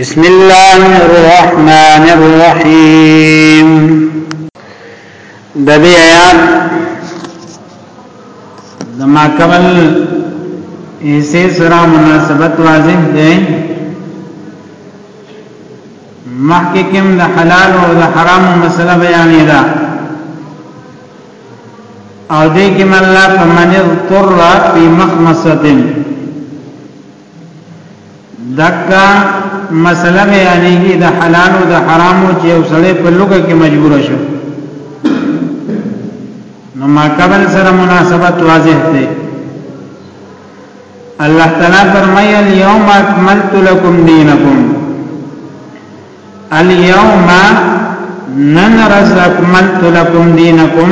بسم الله الرحمن الرحیم د دې آیات د ماکمل ایسه سره مناسبت واضح دی محکم د حلال او د حرام مسله بیانې ده او دې کې مله فمن اضطر فی مخمصه دکا مسله بیانېږي د حلال او د حرامو چې یو سړی په لوګه کې مجبور شو نو ما قبل سره مناسبت واضح دی الله تعالی فرمایي اليوم اكملت لكم دينكم الیوم نن رز اکملت لکم دینکم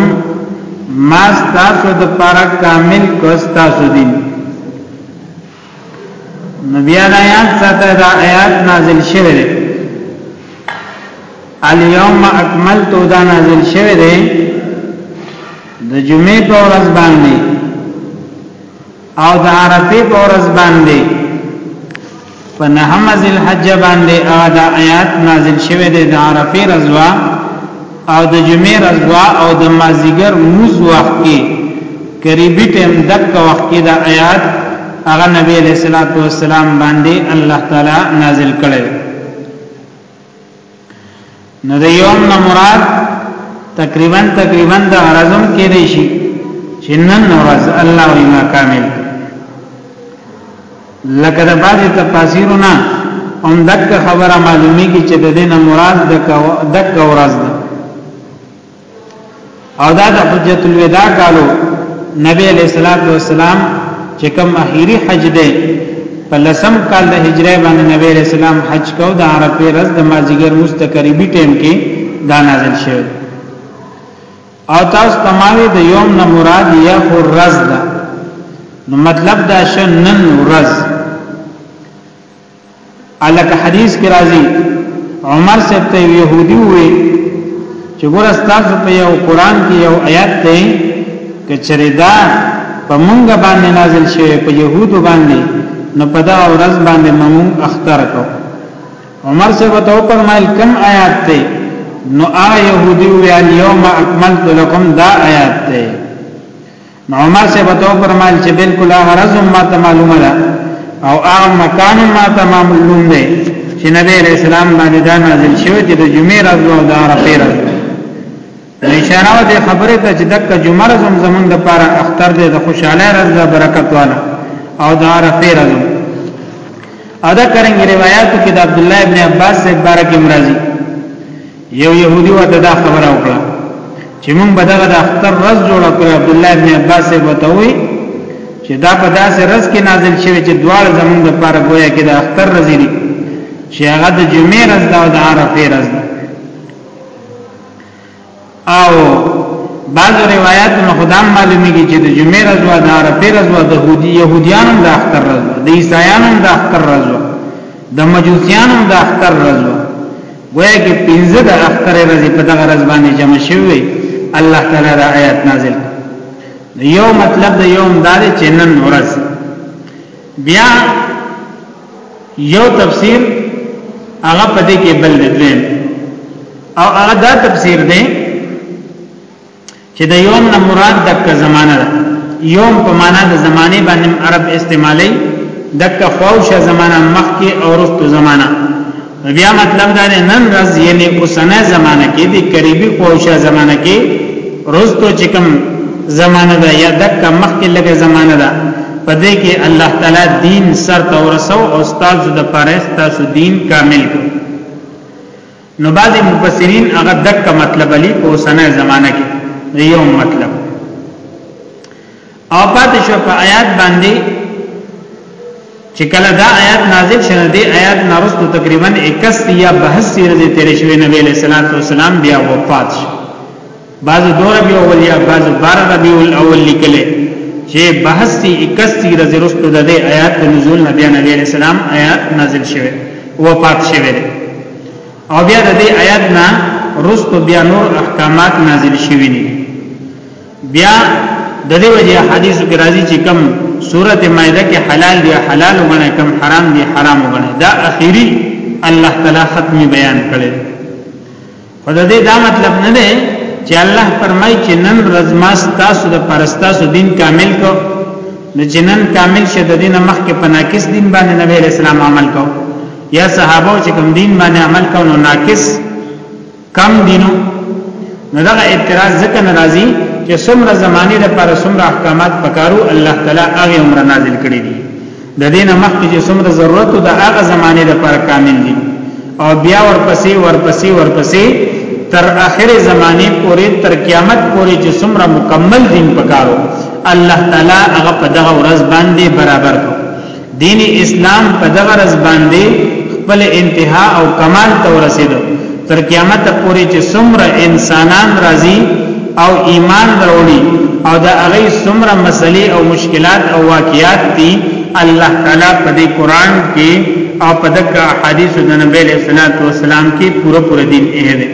ما ستاسو د پاره کامل کو ستاسو دین نبی آیات ساته دا آیات نازل شوه دی الیوم اکملت دا نازل شوه دی د جمعې په ورځ باندې او د عرفه په ورځ باندې په نهمه ذل حج باندې او د آیات نازل شوه د عرفه رضوا او د جمعې رضوا او د مازیګر موز وخت کې قریبی ټیم دک وخت کې د آیات هغه نبی علیہ الصلوۃ والسلام باندې الله تعالی نازل کړي نو د یوم نه مراد تقریبا تقریبا د ارزم کې دی شي چې نن ورځ الله وی ما کامل لکه د بعضی تفاسیرونه هم دک خبره معلومی کی چې د دینه مراد دک دک ورځ ده او دا د حجت الوداع کالو نبی علیہ الصلوۃ والسلام چې کوم اخیری حج دی په لسم کال د هجری باندې نبی علیہ السلام حج کو د عرفه ورځ د مازیګر مستقریبی ټیم کې دا نازل شوی او تاسو تمامه د یوم نه مراد یا ورځ ده نو مطلب دا شنن ورځ الک حدیث کې راځي عمر صاحب ته يهودي وي چې ګور استاد په یو قران کې یو آیات دی کچره دا په مونږ باندې نازل شوی په يهودو باندې نو په دا ورځ باندې مونږ اختر کو عمر سے وتو فرمایل کم آیات ته نو آ يهودي وی اليوم اكملت لكم دا آیات ته عمر سے بتو فرمایل چې بالکل غرض ما ته معلومه ده او هغه مکان ما ته معلوم دی چې نبی علیہ السلام باندې دا نازل شوی چې د جمعې راز او د عرفه راز اشاره و دې خبره ته چې دک جمعه زم زمون د پاره اختر دې د خوشاله راز د برکت والا او د عرفه راز ادا کریں روایت کې د عبد الله ابن عباس سے بارک امرازی یو يهودي وته دا خبره وکړه چې مونږ به دغه د اختر رز جوړ کړ عبد الله ابن عباس وته وی چې دا په داسې رز کې نازل شوی چې دوار زمونږ د پاره گویا کې د اختر رز دی چې هغه د جمعې رز دا او د عرفه رز دا او بعض روایت نو خدام معلومیږي چې د جمعې رز او د عرفه رز او د يهوديانو د اختر رز د عیسایانو د اختر رز د مجوسیانو د اختر ورځو گویا کې پنځه د اختر ورځې په دغه ورځ باندې جمع شوی الله تعالی دا آیات نازل یو مطلب د یوم دار چې نن ورځ بیا یو تفسیر هغه پدې کې بل دی او هغه دا تفسیر دی چې د یوم نه مراد دک زمانه ده یوم په معنا د زمانه باندې عرب استعمالي دک فوش زمانه مخکې او رستو زمانه بیا مطلب دا نه نن رز یعنی اوسنه زمانه کې د قریبي فوش زمانه کې رستو چې کوم زمانه ده یا دک مخکې لګه زمانه ده په دې کې الله تعالی دین سر تورسو او استاد د پرستا سو دین کامل کو نو بعضی مفسرین هغه دک مطلب علی په اوسنۍ زمانہ کې د یو مطلب او پاتې شو په آیات باندې چې کله دا آیات نازل شنه دی آیات نارستو تقریبا 81 یا 82 ورځې تیر شوې نبی له صلوات و سلام بیا وفات شو بعض دو ربی اول یا بعض بار ربی الاول لکلے چه بحث تی اکستی رضی رستو دا دے آیات دا نزول نبی نبی علیہ السلام آیات نازل شوه وفات شوه دے او بیا دا دے آیات نا رستو بیا نور احکامات نازل شوه نی بیا د دې وجه حدیث کې راځي چې کم سورته مائده کې حلال دی حلال وګڼه کم حرام دی حرام وګڼه دا اخیری الله تعالی ختمي بیان کړي خو د دې دا مطلب نه دی چې الله فرمایي چې نن ورځ ما ستاسو د پرستاسو دین کامل کو نو چې نن کامل شه د دین مخکې په ناقص دین باندې نبی اسلام عمل کو یا صحابه چې کوم دین باندې عمل کو نو ناقص کم دینو نو دا اعتراض ځکه ناراضي چې څومره زمانه لپاره څومره احکامات پکارو الله تعالی هغه عمر نازل کړی دي د دینه مخکې چې څومره ضرورت د هغه زمانه د پر کامل دي او بیا ورپسې ورپسې ورپسې تر اخر زمانه پورې تر قیامت پورې چې څومره مکمل دین پکارو الله تعالی هغه په دغه ورځ باندې برابر کو دین اسلام په دغه ورځ باندې خپل انتها او کمال ته ورسېدو تر قیامت پورې چې څومره انسانان راځي او ایمان وروړي او دا هغه څومره مسلې او مشکلات او واقعات دي الله تعالی په دې قران کې او په دغه احادیث د نبی له صلوات و سلام کې پوره پوره دین یې ده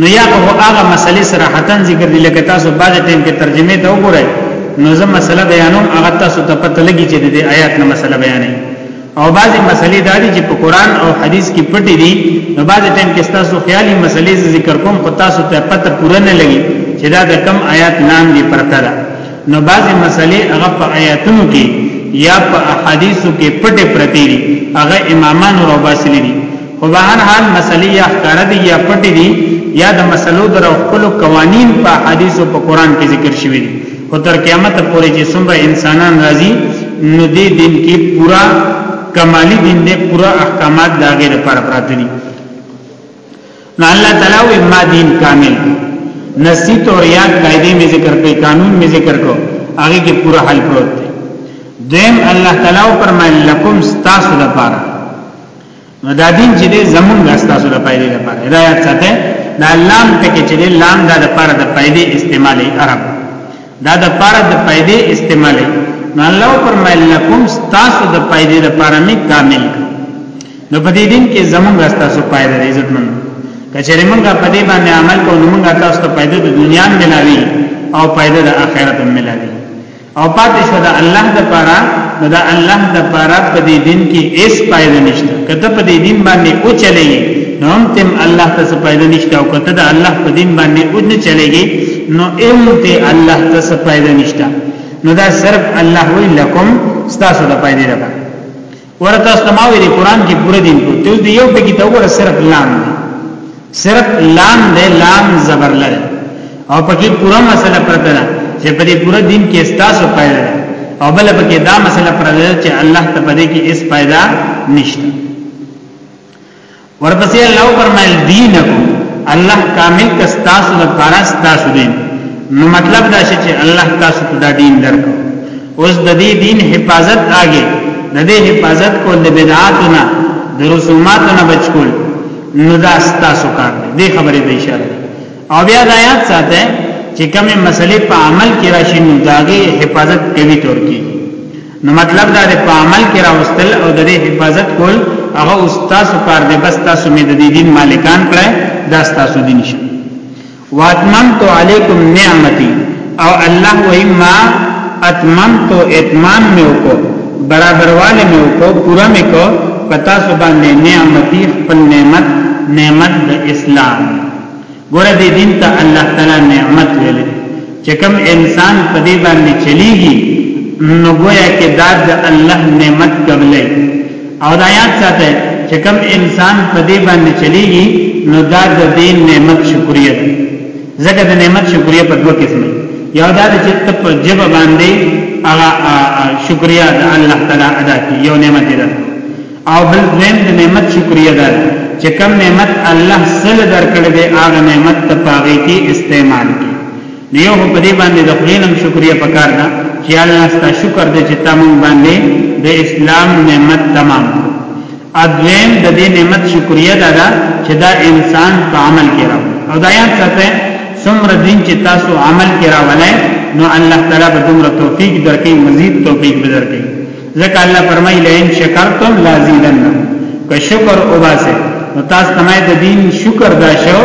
نو یا خو هغه مسلې صراحتن ذکر دي لکه تاسو بعد ټیم کې ترجمه ته وګورئ نو زه مسله بیانوم هغه تاسو ته پته لګی چې د آیات نه مسله بیانې او بعضی مسلې دا دي چې په قران او حدیث کې پټې دي نو بعضی ټیم کې تاسو خیالي مسلې ذکر کوم خو تاسو ته پته پوره نه لګي چې دا د کم آیات نام دی پرته ده نو بعضی مسلې هغه په آیاتونو کې یا په احادیثو کې پټې پرتې دي هغه امامان او باسلی دي خو به هر حال مسلې یا ښکار دي یا پټې دي یا د مسلو درو خپل قوانین په احادیثو په قران کې ذکر شوی دي خو تر قیامت پورې چې څومره انسانان راځي نو دې دین کې پورا کمالی دین دې پورا احکامات دا غیر پر پراته دي نو الله تعالی وی ما دین کامل نصیحت اور یاد قاعده می ذکر کړي قانون می ذکر کو هغه کې پورا حل پروت دی دیم الله تعالی فرمایل لکم استاسو لپاره نو دا دین چې دې زمونږ استاسو د پایلې لپاره هدایت ساته دا لام ټکی چې دې لام دا د پاره د پایلې استعمالي عرب دا د پاره د پایلې استعمالي نو الله فرمایل لكم استاسو د پایلې لپاره می کامل نو په دې دین کې زمونږ استاسو پایلې عزت مند کچېرې مونږه په دې باندې عمل کوو نو مونږه تاسو ته پایلې د دنیا ملاوي او پایلې د آخرت ملاوي او پاتې شو د الله د پاره نو د الله د پاره په دې دین کې هیڅ فائدہ نشته کته په دې دین باندې او چلےږي نو هم تم الله ته څه فائدہ نشته او کته د الله په دین باندې او نه چلےږي نو هم ته الله ته څه فائدہ نشته نو دا صرف الله وی لکم ستاسو د فائدې لپاره ورته استماوي دی قران کې پوره دین کو ته دی یو ټکی ته ور صرف لام دی صرف لام دی لام زبر لر او پکې پوره مسله پرته ده چې په دې پوره دین کې استاسو پیدا ده او بل پکې دا مسله پرته ده چې الله ته پدې کې اس پیدا نشته ورپسې الله فرمایل دینکم الله کامل کستاسو د پاره ستاسو دین نو مطلب دا شي چې الله تاسو ته دا دین درکو اوس د دې دین حفاظت آګه د دې حفاظت کول د بدعاتونه د رسوماتونه بچ کول نو دا ستاسو کار دی خبرې ته اشاره او بیا د آیات ساته چې کومه مسلې په عمل کې راشي نو داګه حفاظت کوي تور کې نو مطلب دا دی په عمل کې راوستل او د دې حفاظت کول هغه استاد کار دی بس تاسو مې د دې دین مالکان کړای دا تاسو دین شي واتممت علیکم نعمتي او الله وای ما اتممت اتمام مې وکړو برابرواله مې وکړو پورا مې کو پتا سو باندې نعمتي خپل نعمت نعمت د اسلام ګوره دې دین ته الله تعالی نعمت ویل چې کوم انسان په دې باندې چلیږي نو گویا کې دا د الله نعمت قبلې او دا یاد ساته چې کوم انسان په دې باندې چلیږي نو دا د دې نعمت شکریا ده ځکه د نعمت شکریا په دوه قسمه یو دا چې ته په جب باندې هغه شکریا د الله تعالی ادا کی یو نعمت ده او بل دویم د نعمت شکریا ده چې کم نعمت الله سره درکړي دی هغه نعمت ته پاغي کې استعمال کی نو یو په دې باندې د خپلم شکریا پکار ده چې الله ستا شکر دې چې تمام باندې د اسلام نعمت تمام ادویم د دې نعمت شکریا ده دا چې دا انسان په عمل کې راو او دا یاد ساته څومره دین چې تاسو عمل کې راولای نو الله تعالی به دومره توفیق درکې مزید توفیق به درکې ځکه الله فرمایي لئن شکرتم لازیدنکم که شکر وباسه نو تاسو ته د دین شکر دا شو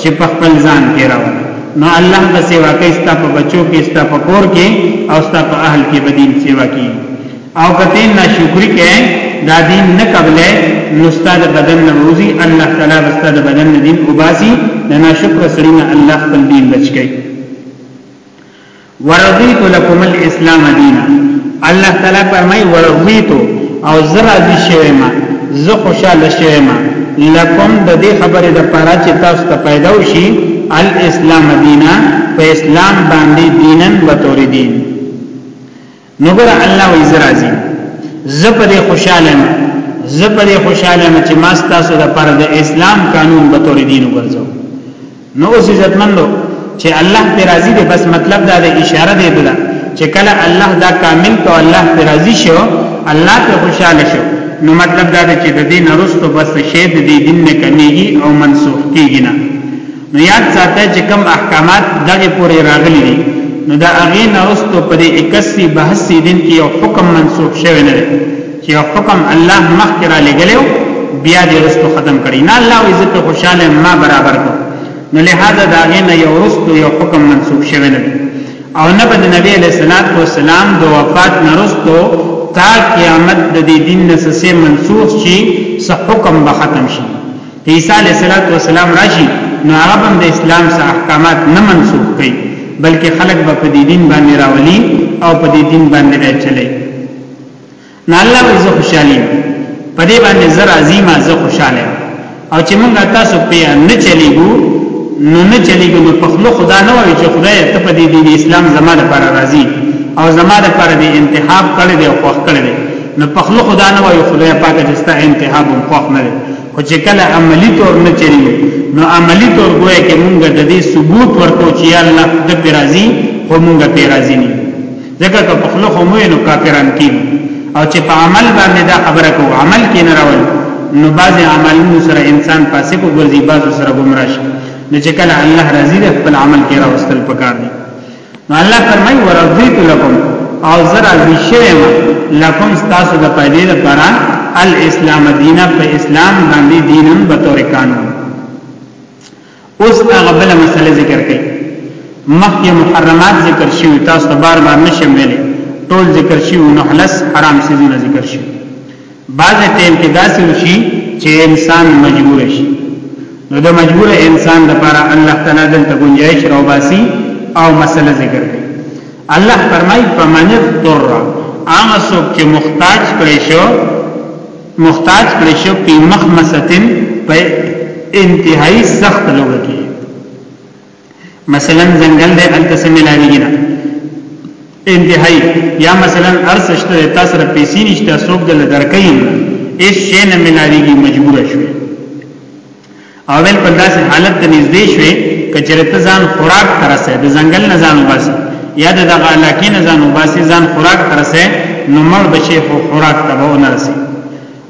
چې په خپل ځان کې راو نو الله به سیوا کوي ستا په بچو کې ستا په کور کې او ستا په اهل کې بدین سیوا کوي او کته نه شکر کې دا دین نه قبلې نو ستا د بدن نه روزي الله تعالی بستا د بدن نه دین وباسي نه شکر سړي نه الله خپل دین بچ کوي ورضیت لکم الاسلام دینا الله تعالی فرمای ورضیت او زراضی شوی ما زه خوشاله شوی ما لکم د دې خبرې د پاره چې تاسو ته پیدا وشي الاسلام دینا په اسلام باندې دینن به تور دین نو ګور الله وی زرازی زه په دې خوشاله یم زه په دې خوشاله یم چې ما ستاسو د پر د اسلام قانون به تور دین وګرځو نو اوس عزتمندو چې الله پر راضي دی بس مطلب دا د اشاره دی بلا چې کله الله دا کامل کو الله پر راضي شو الله ته خوشاله شو نو مطلب دا دی چې د دین ارستو بس شی د دین نه کمیږي او منسوخ کیږي نه نو یاد ساته چې کم احکامات دغه پورې راغلي دي نو دا هغه نرستو پر 81 82 دن کې یو حکم منسوخ شوی نه دی چې یو حکم الله مخکې را لګلو بیا دې رستو ختم کړي نه الله عزت خوشاله ما برابر کو نو لہذا دا هغه نه یو رستو یو حکم منسوخ شوی نه دی او نه بد نبی علیہ الصلوۃ والسلام د وفات نرستو تا قیامت د دې دین نسسه منسوخ شي صح حکم به ختم شي عیسی علیه السلام راشي نو هغه هم د اسلام سره احکامات نه منسوخ کړي بلکې خلک به په دې دین باندې راولي او په دې دین باندې به چلي نه الله به زه خوشالي په دې باندې زه راضي ما زه خوشاله او چې موږ تاسو په نه چلیګو نو نه چلیګو نو په خلو خدا نه وایي چې خدای ته په دې دین اسلام زماده پر راضي او زماده پر دې انتخاب کړي دی او خوښ کړي دی نو په خلو خدا نه وایي خدای پاک دې ستا انتخاب هم خوښ نه دی خو چې کله عملی تور نه چلی نو عملی تور ګویا کې مونږ د دې ثبوت ورکو چې الله د پیرازي خو مونږ پیرازي نه ځکه که په خلکو مو نو کافران کی او چې په عمل باندې دا خبره کو عمل کې نه راول نو بعض عملونو سره انسان فاسق وګرځي بعض سره گمراه شي نو چې کله الله راضي ده خپل عمل کې راوستل پکار دي نو الله فرمای ورضیت لكم او زرا ذشیم لكم تاسو د پیدې لپاره الاسلام دینا په اسلام باندې دینن به تور قانون اوس هغه بل مسله ذکر کړي مخکې محرمات ذکر شوی تاسو بار بار نشم ویلي ټول ذکر شوی نو حلس حرام سيزونه ذکر شوی بعض ټیم کې داسې وشي چې انسان مجبور شي نو د مجبور انسان لپاره الله تعالی دلته گنجائش راوباسي او مسله ذکر کوي الله فرمای فمن اضطر عام سوک چې محتاج کړي شو محتاج کړي شو په مخمستن په انتهایی سخت لوګي مثلا ځنګل دی الته سم ملاویږي نه انتهایی یا مثلا ارس شته تاسو را پیسې نشته څوک دل درکې ایس شی نه ملاویږي مجبور شوي اول په داسې حالت ته نږدې شوي کچره ته ځان خوراک ترسه د ځنګل نه ځان وباسي یا د دغه علاقې نه ځان وباسي ځان خوراک ترسه نو مړ بشي خو خوراک ته به ونرسي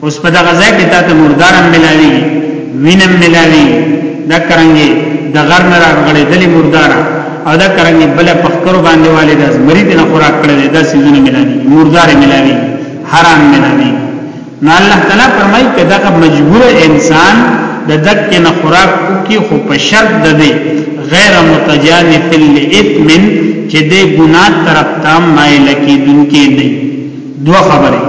اوس په دغه ځای کې تاسو مردارم ملاوي وینم ملاوي دا کرانګي د غر نه راغلي دلی مردارا او دا کرانګي بل پخکر باندې والي د مریض نه خوراک کړل دا سيزونه ملاوي مردار ملاوي حرام ملاوي نو الله تعالی فرمایي کدا مجبور انسان د دک نه خوراک کی خو په شرط ده دی غیر متجانف الاثم چې د ګناه طرف ته مایل کیدونکې نه دوه خبره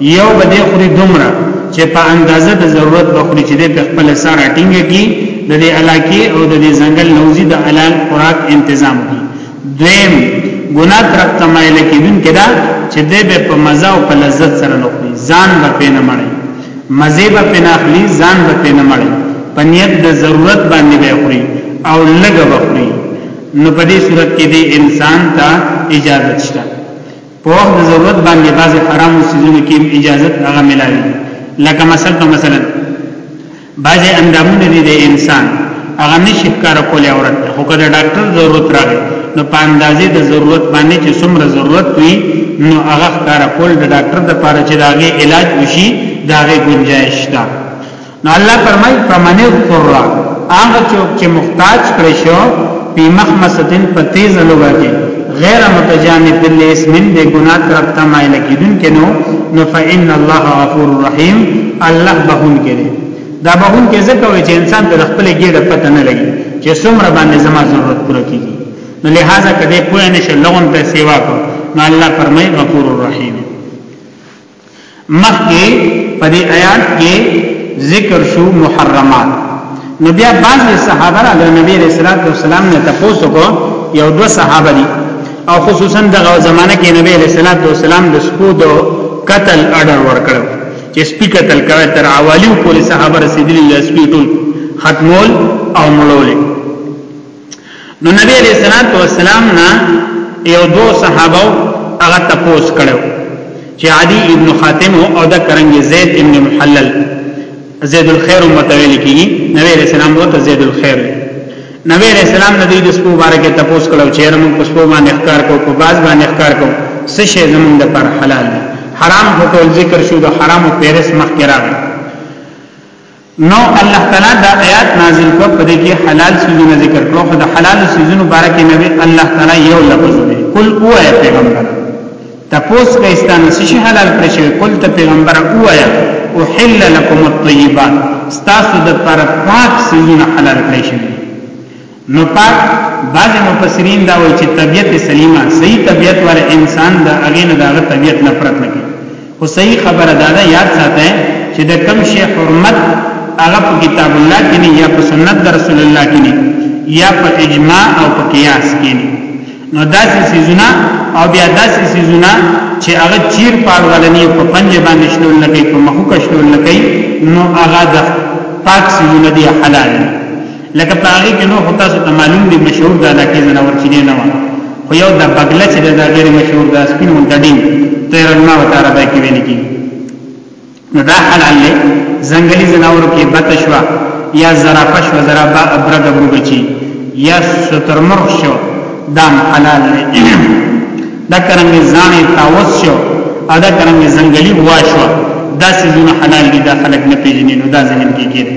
یو به دې خوري دومره چې په اندازه د ضرورت به خوري چې دې په خپل سر اټینګ کی د دې علاقې او د دې ځنګل نوزي د حلال خوراک تنظیم کی دویم ګناه تر تمایل کیدون کدا چې دې به په مزه او په لذت سره نخوري ځان به پینه مړي مزه به پینه خلی ځان به پینه مړي په نیت د ضرورت باندې به خوري او لګ به خوري نو په دې صورت کې دې انسان ته اجازه شته په وخت د ضرورت باندې بعضې حرامو سیزونو کې اجازت هغه ملاوي لکه مثلا په مثلا بعضې اندامونه دي د انسان هغه نشي ښکار کولای عورت خو که د ډاکټر ضرورت راغی نو په اندازې د ضرورت باندې چې څومره ضرورت وي نو هغه ښکار کول د ډاکټر د پاره چې داغه علاج وشي داغه گنجائش ده نو الله فرمای فمن اضطر هغه څوک چې محتاج کړی شو په مخمسدن په تیز لوګه کې غیر متجانب لاسمن به ګناه طرف ته مایل کیدون کې نو نو فإن الله غفور رحیم الله بهون کې دا بهون کې ځکه وي چې انسان ته خپل ګډه پته نه لګي چې څومره باندې زما ضرورت پوره کیږي نو لہذا کده پوه نشه لغون ته سیوا کو نو الله فرمای غفور رحیم مخکې په دې آیات کې ذکر شو محرمات نو بیا بعض صحابه را د نبی رسول الله سلام نه تاسو کو یو دو صحابه دي او خصوصا دغه زمانہ کې نبی رسول الله سلام د سپو د قتل اډر ورکړو چې سپی قتل کوي تر اوالیو پولیس صحابه رسیدلی سپی ټول ختمول او مړول نو نبی علیہ الصلوۃ والسلام نه یو دو صحابه هغه تپوس کړو چې عدی ابن خاتم او د کرنګ زید ابن محلل زید الخير متویل کی نبی علیہ السلام وته زید الخير نبی علیہ السلام ندی د سپو بارکه تپوس کړو چې رمو په سپو باندې احکار کو په باز باندې احکار کو څه شی زمونږ د پر حلال دی حرام هټول ذکر شو د حرام او پیرس مخ کې راغی نو الله تعالی دا آیات نازل کړ په دې کې حلال سيزونه ذکر کړو خو د حلال سيزونو باره کې نبی الله تعالی یو لفظ دی قل او اے پیغمبر تپوس کې استانه سشي حلال کړی شوی قل ته پیغمبر او اے احل لكم الطيبات تاسو د پر پاک سيزونه حلال کړی شوی نو پاک بعضې مفسرین دا وایي چې طبیعت سلیمه صحیح طبیعت والا انسان د هغې نه د هغه طبیعت نفرت نه کوي خو صحیح خبره دا ده یاد ساته چې د کم شي حرمت هغه په کتاب الله کې نه یا په سنت د رسول الله کې نه یا په اجماع او په قیاس کې نه نو داسې سيزونه او بیا داسې سيزونه چې هغه چیر پاړ ولنی په پنځ باندې شلول لګي په مخو کښلول لګي نو هغه د پاک سيزونه دی حلال دی لکه په هغه کې نو خو تاسو ته معلوم دی مشهور د علاقې زناور چینه نه و خو یو د بغله چې د غیر مشهور د سپین مونږ ډډین تیر الماء تعالی به کې ویل کی نو دا حلال دی زنګلی زناور کې بتشوا یا زرافه شو زرافه ابرګ ابرو بچی یا سترمرغ شو دام حلال دی دا کرنګ ځانې تاوس شو او دا کرنګ زنګلی واشو دا سيزونه حلال دي دا خلک نه پیژني نو دا زمين کې کېږي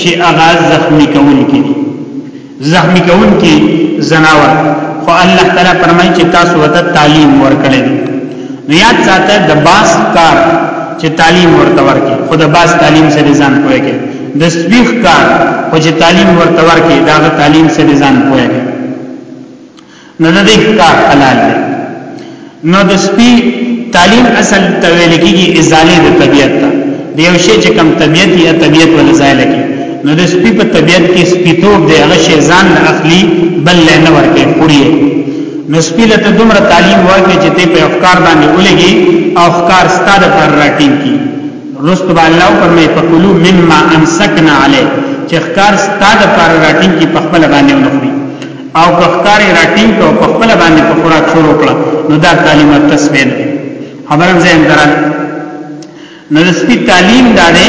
چې هغه زخمی کوونکي دي زخمی کوونکي زناور خو الله تعالی فرمایي چې تاسو ته تعلیم ورکړي نو یاد ساته د باس کار چې تعلیم ورته ورکړي خو د باس تعلیم سره ځان کوی کې د سپیخ کار خو چې تعلیم ورته ورکړي دا تعلیم سره ځان کوی کې نو د دې کار حلال دی نو د سپي تعلیم اصل ته ویل کېږي ازاله د طبیعت ته د یو شی چې کم طبیعت یا طبیعت ول ځای لګي نو د سپي په طبیعت کې سپیتوب دی هغه شی ځان له اخلي بل نه ورکه خوري نو سپي له دومره تعلیم ورکه چې ته په افکار باندې ولګي او افکار ستاره پر راټینګ کی رست با الله فرمای فکلوا مما امسکنا علی چې افکار ستاده پر راټین کی په خپل باندې ونخوري او کخکارې راټینګ کو په خپل باندې په خوراک شروع کړه نو دا تعلیم او تسبین خبرم زه اندران نو د سپی تعلیم دا دی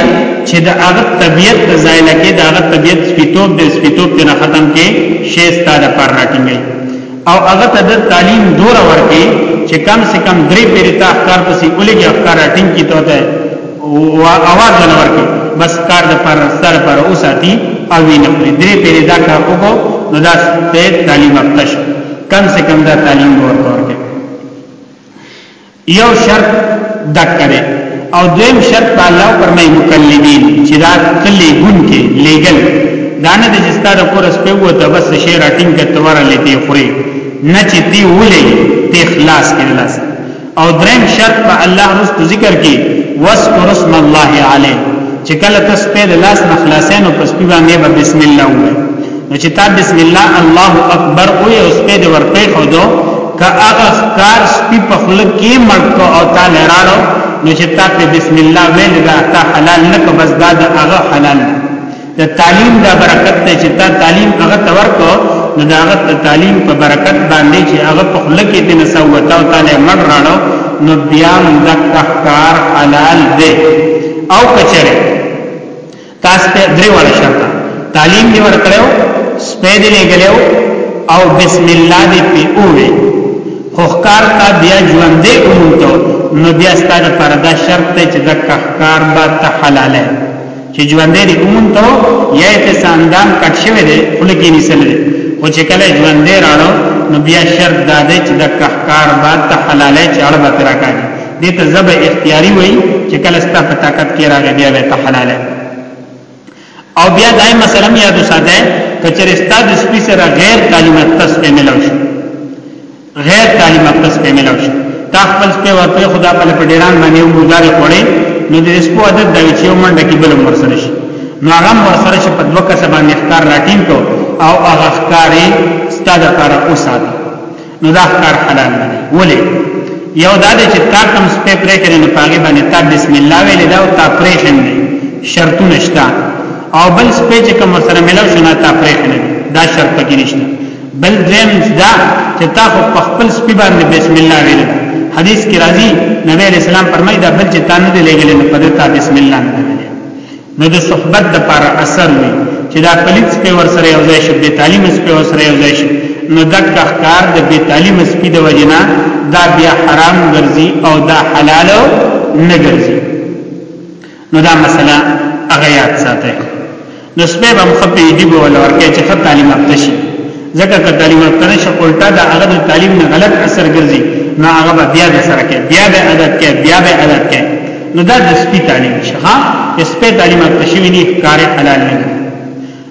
چې د هغه طبیعت د زایل کې د هغه طبیعت سپیتوب د سپیتوب ته ختم کې شی ستاره پر راټینګي او هغه ته د تعلیم دور ورکې چې کم سے کم درې پیری تا اخکار پسې اولګي اخکار راټینګ کی ته او اواز ولا ورکی بس کار د پر سر پر اوساتی او وینه خوري درې پیری دا کار وکړو نو دا ته تعلیم افتش کم سے کم دا تعلیم ورته ورکړي یو شرط دک کړي او دویم شرط په الله پر مې مکلمین چې دا کلی ګون کې لیګل دانه د جستا د کورس په وته بس شعر اټینګ کتواره لته خوري نه چې دی ولې ته اخلاص کې لاس او دریم شرط په الله رست ذکر کی واسکر اسم الله علی چې کله تاسو په لاس نه خلاصین او پس پیوا نه به بسم الله وای نو چې تا بسم الله الله اکبر او یو سپې د ورپې خو دو کا هغه کار سپې په خپل کې مرکو او تا لراړو نو چې تا په بسم الله ویل دا تا حلال نه کو بس دا د هغه حلال نه د تعلیم دا برکت ته چې تا تعلیم هغه تور کو نو دا هغه تعلیم په برکت باندې چې هغه په خله کې د نسوته او تعالی مړ راړو نو بیا مدک کار حلال دی او کچره تاسو ته درې وړ شرط تعلیم دی ورکړو سپید لګلو او بسم الله دی په اوه خو کار تا بیا ژوندې اومته نو بیا ستاره پردا شرط ته چې د کار با ته حلاله چې ژوندې دې اومون ته یا یې ته ساندام کټ شوی دی خوله کې نیسل دی خو چې کله ژوندې راړو نو بیا شرط دا دی چې د کحکار به ته حلالې چې اړ به ترا کاږي دې ته زب اختیاري وای چې کله ستا په طاقت کې راغی بیا به ته حلالې او بیا دای مثلا یاد وساته کچرستا د سپی سره غیر کلمت تسبیح ملو شو غیر تعلیم یافته سپی ملو شي تا خپل سپی ورته خدا په لپاره ډیران باندې یو ګزار خوړې نو د سپو عادت دا چې یو منډه کې بل مر سره شي نو هغه مر سره شي په دوه کس باندې ښکار راټینګ کو او هغه ښکارې ستاد پر اوسات نو دا ښکار حلال نه دی ولې یو دا چې تا کوم سپی پرې کړي نو پاګې باندې تا بسم الله ویل دا او تا پرې شنه شرطونه شته او بل سپی چې کوم سره ملو شنه تا پرې کړي دا شرط پکې نشته بل دریم دا چې تا خو په خپل سپی باندې بسم الله ویل حدیث کې راځي نبی رسول الله فرمایي دا بل چې تا نه دی لګل نو په دې تا بسم الله نه ویل نو د صحبت د پر اثر وي چې دا پلیت په ور سره یو ځای شي د تعلیم په ور سره یو ځای شي نو دک اخکار د بی تعلیم سپی د وجنا دا بیا حرام ګرځي او دا حلال نه ګرځي نو دا مسله هغه یاد ساتي نو سپه به مخبي دی به ولا ورکه چې خط تعلیم یافته شي ځکه که تعلیم یافته نشي الټا دا هغه د تعلیم نه غلط اثر ګرځي نو هغه به بیا د سره کې بیا به عادت کې بیا به عادت کې نو دا د سپي تعلیم شي ها سپه تعلیم یافته شي نه کار حلال نه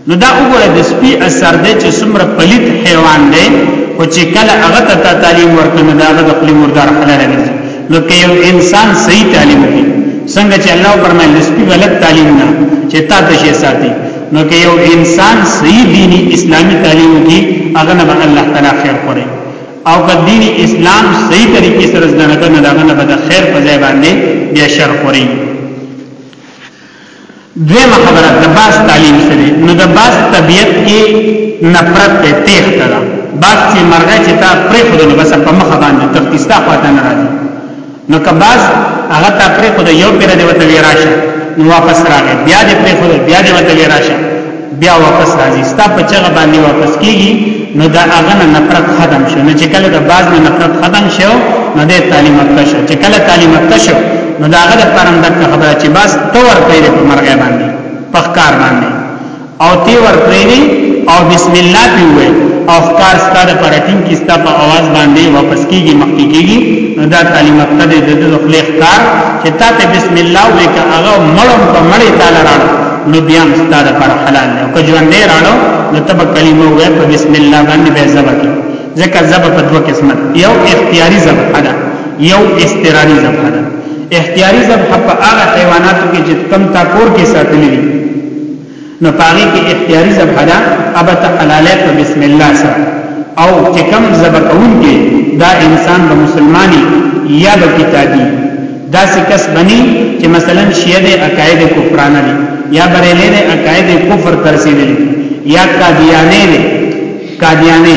نو دا وګوره د سپي اثر دی چې څومره پلیت حیوان دی او چې کله هغه ته تعلیم ورکنه دا هغه د خپل مردار حلال دی نو که یو انسان صحیح تعلیم کوي څنګه چې الله فرمایي د سپي غلط تعلیم نه چې تا ته شي ساتي نو که یو انسان صحیح دینی اسلامی تعلیم کوي هغه نه الله تعالی خیر خوري او که دین اسلام صحیح طریقې سره زده نه کنه دا نه به خیر په ځای باندې بیا شر خوري دویمه خبره د باز تعلیم څه دی نو د باز طبیعت کې نفرت ته تېښته ده باز چې مرغه چې تا پرېښود نو بس په مخه باندې تختی ستا خواته نه راځي نو که باز هغه تا پرېښود یو پیر دی وته وی راشه نو واپس راغی بیا دې پرېښود بیا دې وته وی راشه بیا واپس راځي ستا په چغه باندې واپس کیږي نو دا هغه نه نفرت ختم شو نو چې کله د باز نه نفرت ختم شو نو د تعلیم اکته شو چې کله تعلیم اکته شو نو دا هغه د پرم د خبره چې باز تور پیری په مرګه باندې په ښکار باندې او تی ور پیری او بسم الله دی وې او ښکار ستاره پر ټیم کې ستا په आवाज باندې واپس کیږي مخکې کیږي نو دا تعلیم اکته د دې د خپل ښکار چې تا ته بسم الله وې که هغه مړم په مړی تعالی راړو نو بیا هم ستا د پر حلال دی او که ژوندې راړو نو تب کلمه وې په بسم الله باندې به زبا کی ځکه زبا په دوه قسمه یو اختیاري زبا ده یو استراری زبا ده اختیاري زبا په هغه حیواناتو کې چې کم تا کور کې ساتلې دي نو پاره کې اختیاري زبا ده اب ته حلاله په بسم الله سره او چې کم زبا کون کې دا انسان به مسلمانی یا به کتابي دا سی کس بنی چې مثلا شیعه د عقاید کفرانه دي یا بریلی د عقاید کفر ترسیدلی یا قادیانه دي قادیانه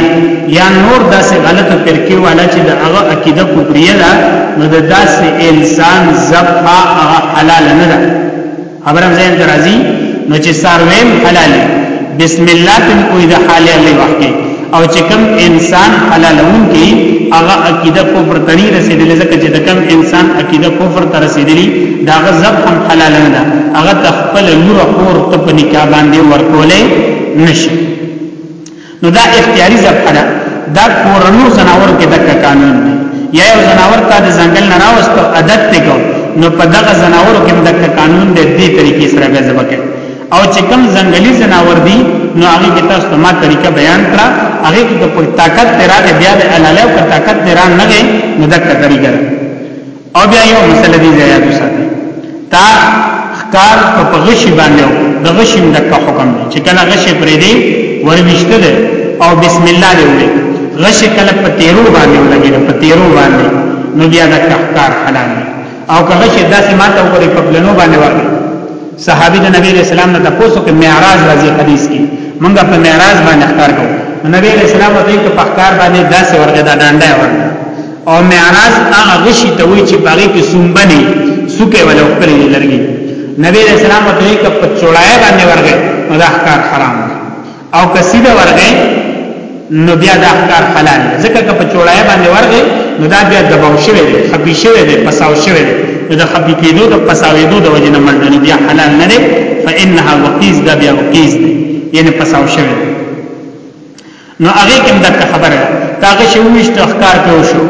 یا نور داسې غلط فرقه والا چې د هغه عقیده کفریه ده نو د داسې انسان زبحه هغه حلال نه ده خبرم زين درازي نو چې سارویم حلال بسم الله تم کوئی د حال علی وخت او چې کوم انسان حلالون کی هغه عقیده کفر تری رسیدلې ځکه چې د کوم انسان عقیده کفر تر رسیدلې دا غزب هم حلال نه ده هغه تخپل نور خور ته په نکاح باندې ورکولې نشي نو دا اختیاري ذبح ده دا کورنو زناور کې دک قانون دی یا یو زناور ته د ځنګل نه راوستو عادت ته کو نو په دغه زناور کې دک قانون دی دې طریقې سره به ذبح کوي او چې کم ځنګلي زناور دي نو هغه کې تاسو ته ما طریقه بیان کړه هغه کې په طاقت تیرا بیا د علاله او طاقت تیرا نه نه دک طریقه او بیا یو مسله دی زیاد وساتي تا خکار په غشي باندې د غشي د حکم دی چې کله غشي پرې دی ورمشته ده او بسم الله دی وي غشي کله په تیرو باندې ولګي په تیرو باندې نو بیا د کار حلال دی او که غشي داسې ماته وګوري په بلنو باندې ورته صحابي د نبی رسول الله نه تاسو کې معراج راځي حدیث کې مونږ په معراج باندې ښکار کوو نبی رسول الله ته په ښکار باندې داسې ورغه دا ډانډه ورته او معراج هغه غشي ته وی چې باغې کې سومبه نه سوکه ولا خپل لرګي نبی رسول الله ته یې کپ چوړای باندې ورغه نو دا ښکار حرام او کسیده ورغه نو بیا دا ښکار حلال ځکه کپ چوړای باندې ورغه نو دا بیا دباو شوی دی خپي شوی دی پساو شوی دی نو د خپي کېدو د پساوېدو د وجې نه مرد نو بیا حلال نه دی فإنها وقیز دا بیا وقیز دی یعنی پساو شوی دی نو هغه کوم د خبره تاغه شو وشت اخکار په شو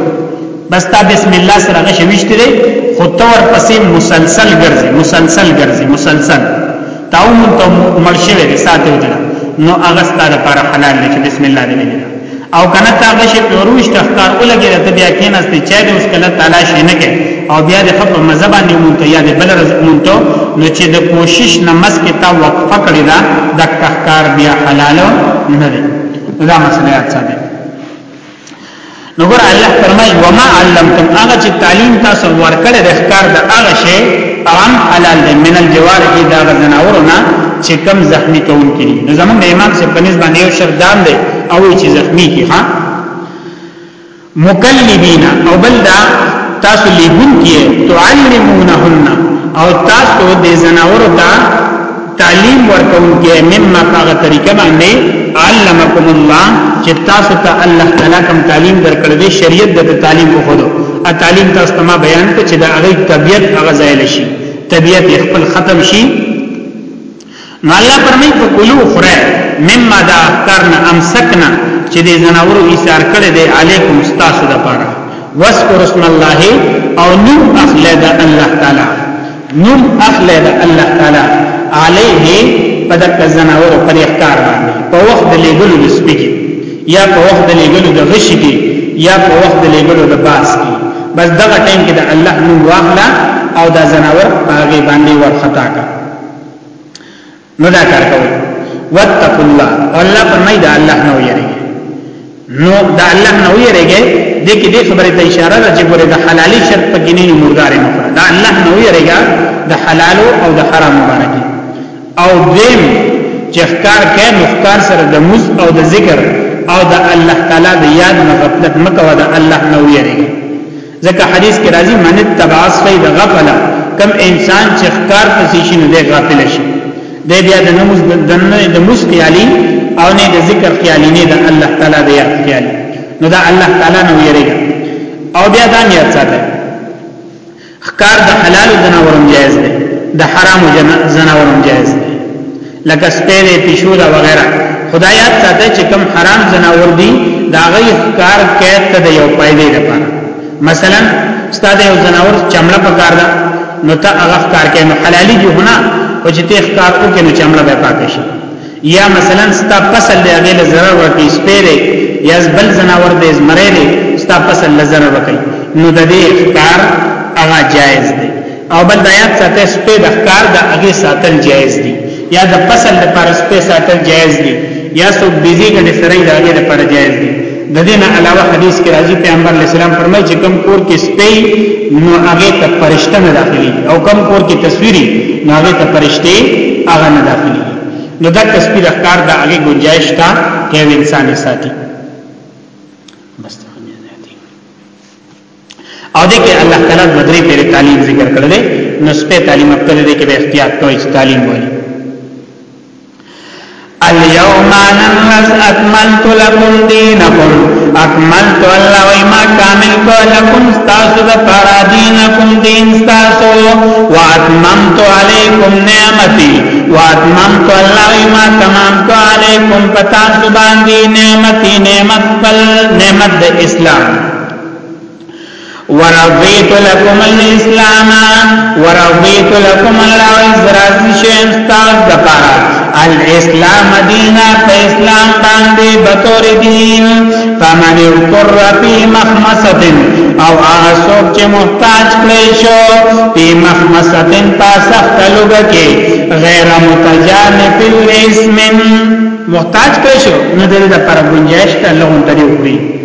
بس تا بسم الله سره غش وشت دی خو تور پسې مسلسل ګرځي مسلسل ګرځي مسلسل تاوم ته مرشه وي ساتو دي نو هغه ستاره پر حلال دی چې بسم الله دی او کنه تاغه شی په وروشت اخکار ولګي ته بیا کیناست چې د اوس کله تعالی شي نه کې او بیا د خپل مزه باندې مونته یا د بل رزق مونته نو چې د کوشش نه مسکه تا وقفه کړی دا د کار بیا حلال نه دی دا مسله یاد ساته نو ګور الله فرمایي وما علمتم هغه چې تعلیم تاسو ورکړی د ښکار د هغه شی عام حلال دی من الجوار کې دا غزناورونه چې کم زخمی کول کړي نو زمونږ امام سے پنځ باندې یو شردان دی او چې زخمی کی ها مکلبینا او بل دا تاسو لیګون کیه تعلمونهن او تاسو د زناور ته تعلیم ورکون کیه مما هغه طریقه باندې علمکم الله چې تاسو ته الله تعالی کوم تعلیم درکړ دې شریعت د تعلیم په خودو ا تعلیم تاسو ته ما بیان کړ چې دا هغه طبیعت هغه ځای لشي طبیعت خپل ختم شي نو الله فرمایي په کلو خره مما دا اخترنا امسکنا چې دې زناورو ایثار کړي دي علیکم استاسو د پاره واذكر اسم الله او نوم اخله د الله تعالی نوم اخله د الله تعالی علیه په دغه زناورو پر اختیار باندې په وخت د لګلو د سپیږي یا په وخت د لګلو د غشي کې یا په وخت د لګلو د باس کې بس دغه ټیم کې د الله نوم واخله او دا زناور په هغه باندې ورختا کړه نو دا کار کوي واتقوا الله الله فرمای دا الله نه ویریږي نو دا الله نه ویریږي د کې د خبرې ته اشاره ده چې ګوره د حلالي شرط په کې نه مردار نه دا الله نه ویریږي د حلال او د حرام مبارکي او دیم چې ښکار کې مختار سره د مز او د ذکر او د الله تعالی د یاد نه غفلت مکو د الله نه ویریږي ځکه حدیث کې راځي من تبع الصيد غفلا کم انسان چې ښکار پسې شي نو دی غافل شي دی بیا د نموز د موس خیالي او نه د ذکر خیالي نه د الله تعالی د یاد خیالي نو دا الله تعالی نو یریږي او بیا دا نیت ساته ښکار د حلال جناورم جایز دی د حرام جناورم جایز دی لکه سپیل پیشو دا وغیرہ خدایات ساته چې کم حرام زناور دي دا غي کار کېد ته د یو فائدې لپاره مثلا ستاسو یو زناور چمړه پکار ده نو ته هغه کار کې نو حلالي جو نه او چې ته کار وکې نو چمړه به پاک شي یا مثلا ستا فصل دی هغه له ضرر ورکی سپیره یا بل زناور دی زمره دی ستا فصل له ضرر ورکی نو د دې کار هغه جایز دی او بل دا یاد ساته سپې د ښکار د هغه ساتل جایز دي یا د فصل لپاره سپې ساتل جایز دي یا څوک بيزي غني سره د هغه لپاره جایز دي د دې نه علاوه حدیث کې راځي پیغمبر علی السلام فرمایي چې کم کور کې سپې نو هغه ته فرشته نه داخلي او کم کور کې تصویري نو هغه ته فرشته هغه نه داخلي نو دا تصویر ښکار د هغه گنجائش ته یو انسان ساتي او دې کې الله تعالی مدري پر تعلیم ذکر کړل دي نو سپه تعلیم خپل دې کې به احتیاط کوي چې تعلیم وایي اليوم ننرز اکملت لکم دینکم اکملت اللہ وی ما کامل کو لکم ستاسو دا پارا دینکم دین ستاسو و اتممت علیکم نعمتی و اتممت اللہ وی ما تمام کو علیکم پتاسو باندی نعمتی نعمت پل نعمت دا اسلام ورضیت لکم الاسلام ورضیت لکم الله ازراز شین استاز دپارا الاسلام دینا په اسلام باندې بطور دین فمن اضطر فی مخمصه او هغه څوک چې محتاج کړی شو په مخمصه په سخت لوګه کې غیر متجانف الاسم محتاج کړی شو نو دغه پر گنجائش ته لغون تری وکړي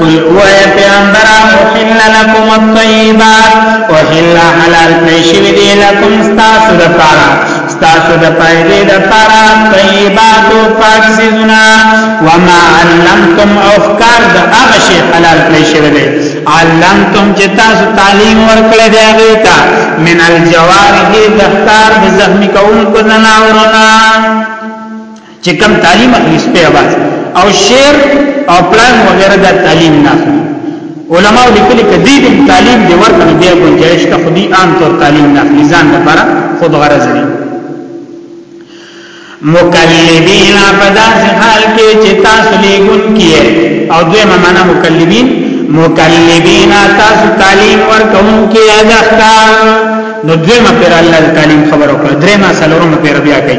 قل اوه پیغمبره احل لکم الطیبات احل حلال کړی دی لکم ستاسو د پاره ستاسو د پایدې د پاره طیبات او پاک سيزونه وما علمتم افکار د هغه شی حلال کړی شوی دی علمتم چې تاسو تعلیم ورکړی دی هغه ته من الجوارح د ښکار د زخمی کوونکو زناورونه چې کم تعلیم اخلي سپه आवाज او شعر او پلان وغیرہ دا تعلیم نه اخلي علماء لیکلي کدی د تعلیم دی ورته دی گنجائش ته خودي عام طور تعلیم نه اخلي ځان لپاره خود غرض دی مکلبین پدا سے حال کې چې تاسو لګون کیه او دوی معنا مکلبین مکلبین تاسو تعلیم ورکون کې اجازه نو دوی ما پر الله تعلیم خبر وکړه درې ما سلورم پر بیا کوي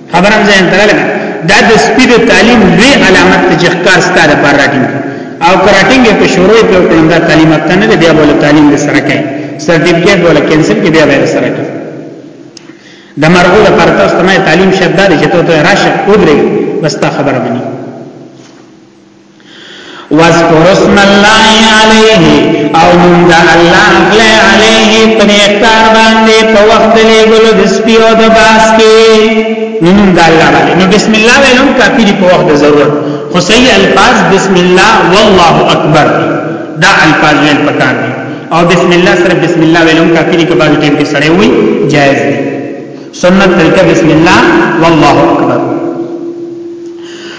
خبر هم ځان تراله دا د سپیډ تعلیم لوی علامت ته ځخکار ستاره پر راټینګ او کراټینګ په شروع په کړم دا تعلیمات نه دی بیا بوله تعلیم به سره کوي سرټیفیکیټ بوله کینسل کې بیا به سره کوي د مرغو د پرتا استمای تعلیم شداري چې ته راشه او درې بس تا خبره مني واذکر اسم الله علیه او نوم د الله علی علیه پر اختار باندې په وخت لګولو د سپیو د باس کې نوم د الله باندې نو بسم الله ویلم کافی دی په وخت د ضرورت خو صحیح الفاظ بسم الله والله اکبر دا الفاظ ویل پکار دي او بسم الله سره بسم الله ویلم کافی دی کبه ټیم کې سره وي جائز دي سنت طریقه بسم الله والله اکبر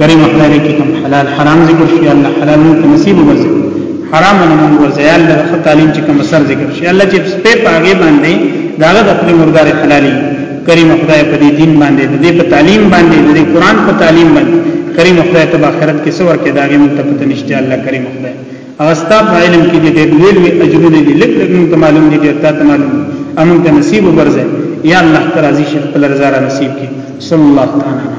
کریم خدای دې کې کوم حلال حرام ذکر شي الله حلال مو نصیب وګرځي حرام نه مو ورځي الله د تعلیم چې کوم سر ذکر شي الله چې په پاګې باندې داغه د خپل مردار حلالي کریم خدای په دې دین باندې د دې په تعلیم باندې د دې قران په تعلیم باندې کریم خدای ته آخرت کې څور کې داګه متپته نشته الله کریم خدای او ستا په علم کې دې ډېر لوی لوی اجرونه دي لږ لږ موږ ته معلوم دي ډېر تا ته معلوم دي امون ته نصیب وبرځه یا الله تعالی عزیز شیخ په لرزاره نصیب کې صلی الله تعالی